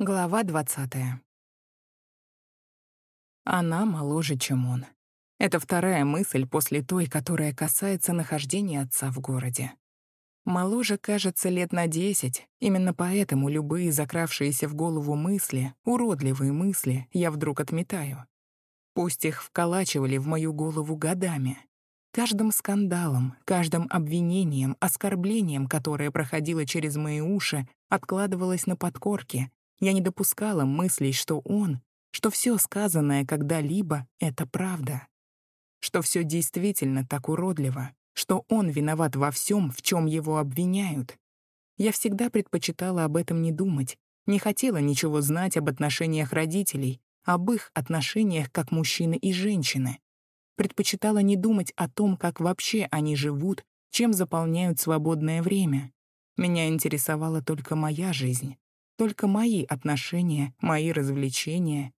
Глава 20. Она моложе, чем он. Это вторая мысль после той, которая касается нахождения отца в городе. Моложе, кажется, лет на десять. Именно поэтому любые закравшиеся в голову мысли, уродливые мысли, я вдруг отметаю. Пусть их вколачивали в мою голову годами. Каждым скандалом, каждым обвинением, оскорблением, которое проходило через мои уши, откладывалось на подкорке, я не допускала мыслей, что он, что все сказанное когда-либо — это правда. Что все действительно так уродливо, что он виноват во всем, в чем его обвиняют. Я всегда предпочитала об этом не думать, не хотела ничего знать об отношениях родителей, об их отношениях как мужчины и женщины. Предпочитала не думать о том, как вообще они живут, чем заполняют свободное время. Меня интересовала только моя жизнь. Только мои отношения, мои развлечения.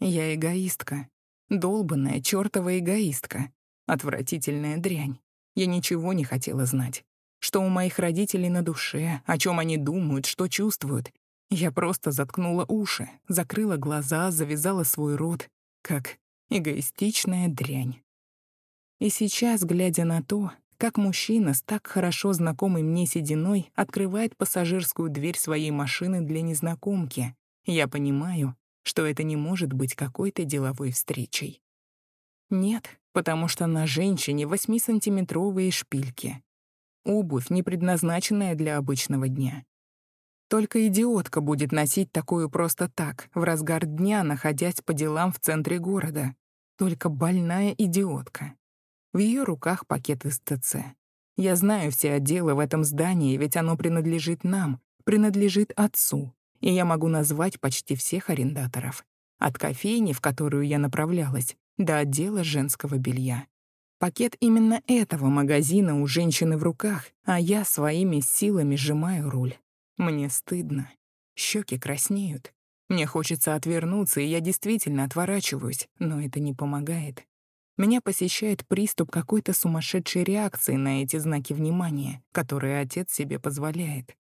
Я эгоистка. Долбанная чёртова эгоистка. Отвратительная дрянь. Я ничего не хотела знать. Что у моих родителей на душе, о чем они думают, что чувствуют. Я просто заткнула уши, закрыла глаза, завязала свой рот, как эгоистичная дрянь. И сейчас, глядя на то, как мужчина с так хорошо знакомой мне сединой открывает пассажирскую дверь своей машины для незнакомки. Я понимаю, что это не может быть какой-то деловой встречей. Нет, потому что на женщине 8-сантиметровые шпильки. Обувь, не предназначенная для обычного дня. Только идиотка будет носить такую просто так, в разгар дня, находясь по делам в центре города. Только больная идиотка. В ее руках пакет из ТЦ. Я знаю все отделы в этом здании, ведь оно принадлежит нам, принадлежит отцу, и я могу назвать почти всех арендаторов. От кофейни, в которую я направлялась, до отдела женского белья. Пакет именно этого магазина у женщины в руках, а я своими силами сжимаю руль. Мне стыдно. Щеки краснеют. Мне хочется отвернуться, и я действительно отворачиваюсь, но это не помогает. Меня посещает приступ какой-то сумасшедшей реакции на эти знаки внимания, которые отец себе позволяет.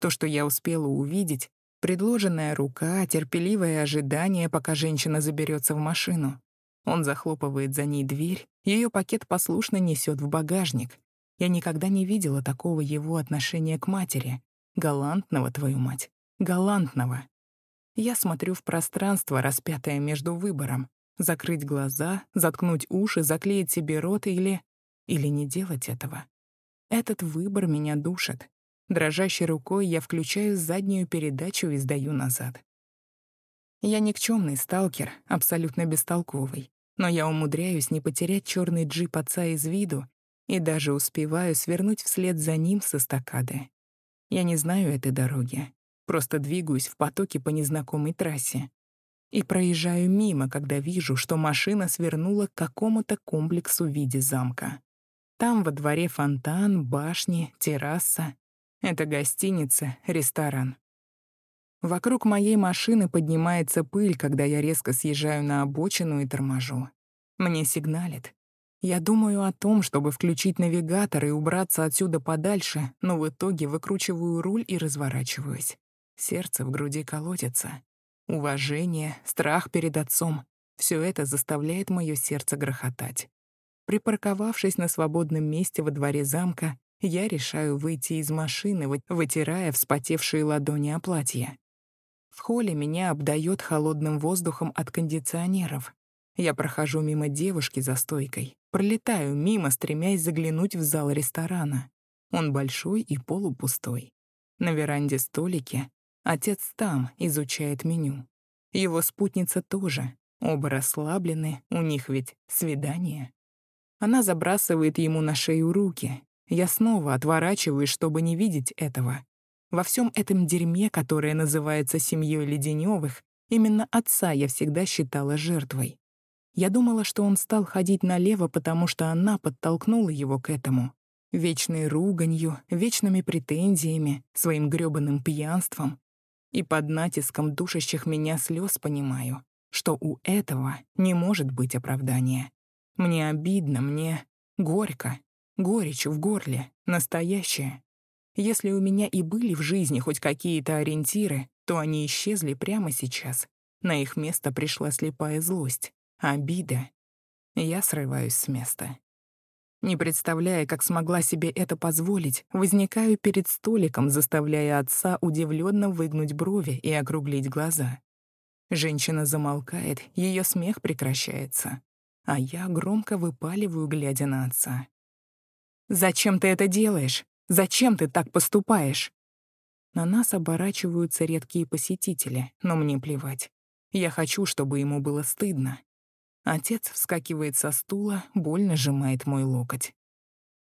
То, что я успела увидеть, предложенная рука, терпеливое ожидание, пока женщина заберется в машину. Он захлопывает за ней дверь, ее пакет послушно несет в багажник. Я никогда не видела такого его отношения к матери. Галантного, твою мать. Галантного. Я смотрю в пространство, распятое между выбором. Закрыть глаза, заткнуть уши, заклеить себе рот или... Или не делать этого. Этот выбор меня душит. Дрожащей рукой я включаю заднюю передачу и сдаю назад. Я никчемный сталкер, абсолютно бестолковый, но я умудряюсь не потерять черный джип отца из виду и даже успеваю свернуть вслед за ним со эстакады. Я не знаю этой дороги, просто двигаюсь в потоке по незнакомой трассе и проезжаю мимо, когда вижу, что машина свернула к какому-то комплексу в виде замка. Там во дворе фонтан, башни, терраса. Это гостиница, ресторан. Вокруг моей машины поднимается пыль, когда я резко съезжаю на обочину и торможу. Мне сигналит. Я думаю о том, чтобы включить навигатор и убраться отсюда подальше, но в итоге выкручиваю руль и разворачиваюсь. Сердце в груди колотится. Уважение, страх перед отцом — все это заставляет мое сердце грохотать. Припарковавшись на свободном месте во дворе замка, я решаю выйти из машины, вытирая вспотевшие ладони о платье. В холле меня обдает холодным воздухом от кондиционеров. Я прохожу мимо девушки за стойкой, пролетаю мимо, стремясь заглянуть в зал ресторана. Он большой и полупустой. На веранде столики, Отец там изучает меню. Его спутница тоже. Оба расслаблены, у них ведь свидание. Она забрасывает ему на шею руки. Я снова отворачиваюсь, чтобы не видеть этого. Во всем этом дерьме, которое называется семьей Леденевых, именно отца я всегда считала жертвой. Я думала, что он стал ходить налево, потому что она подтолкнула его к этому. Вечной руганью, вечными претензиями, своим грёбаным пьянством, и под натиском душащих меня слез понимаю, что у этого не может быть оправдания. Мне обидно, мне горько, горечь в горле, настоящая. Если у меня и были в жизни хоть какие-то ориентиры, то они исчезли прямо сейчас. На их место пришла слепая злость, обида. Я срываюсь с места. Не представляя, как смогла себе это позволить, возникаю перед столиком, заставляя отца удивленно выгнуть брови и округлить глаза. Женщина замолкает, ее смех прекращается, а я громко выпаливаю, глядя на отца. «Зачем ты это делаешь? Зачем ты так поступаешь?» На нас оборачиваются редкие посетители, но мне плевать. Я хочу, чтобы ему было стыдно. Отец вскакивает со стула, больно сжимает мой локоть.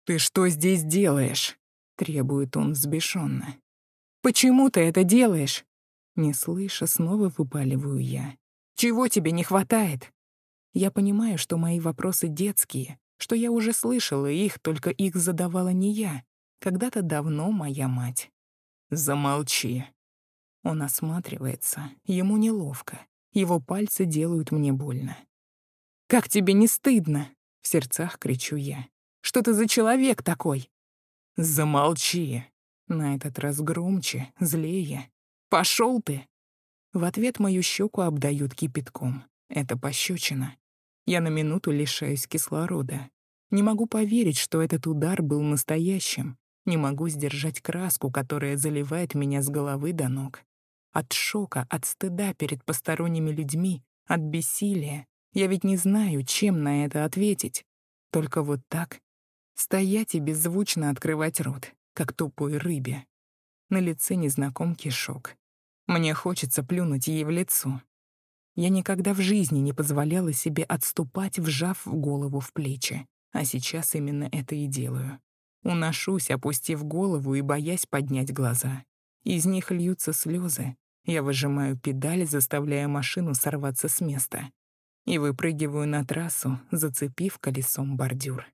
«Ты что здесь делаешь?» — требует он взбешенно. «Почему ты это делаешь?» Не слыша, снова выпаливаю я. «Чего тебе не хватает?» Я понимаю, что мои вопросы детские, что я уже слышала их, только их задавала не я. Когда-то давно моя мать. «Замолчи». Он осматривается, ему неловко. Его пальцы делают мне больно. «Как тебе не стыдно?» — в сердцах кричу я. «Что ты за человек такой?» «Замолчи!» На этот раз громче, злее. «Пошел ты!» В ответ мою щеку обдают кипятком. Это пощечина. Я на минуту лишаюсь кислорода. Не могу поверить, что этот удар был настоящим. Не могу сдержать краску, которая заливает меня с головы до ног. От шока, от стыда перед посторонними людьми, от бессилия, я ведь не знаю, чем на это ответить. Только вот так. Стоять и беззвучно открывать рот, как тупой рыбе. На лице незнакомки шок. Мне хочется плюнуть ей в лицо. Я никогда в жизни не позволяла себе отступать, вжав голову в плечи. А сейчас именно это и делаю. Уношусь, опустив голову и боясь поднять глаза. Из них льются слезы. Я выжимаю педаль, заставляя машину сорваться с места и выпрыгиваю на трассу, зацепив колесом бордюр.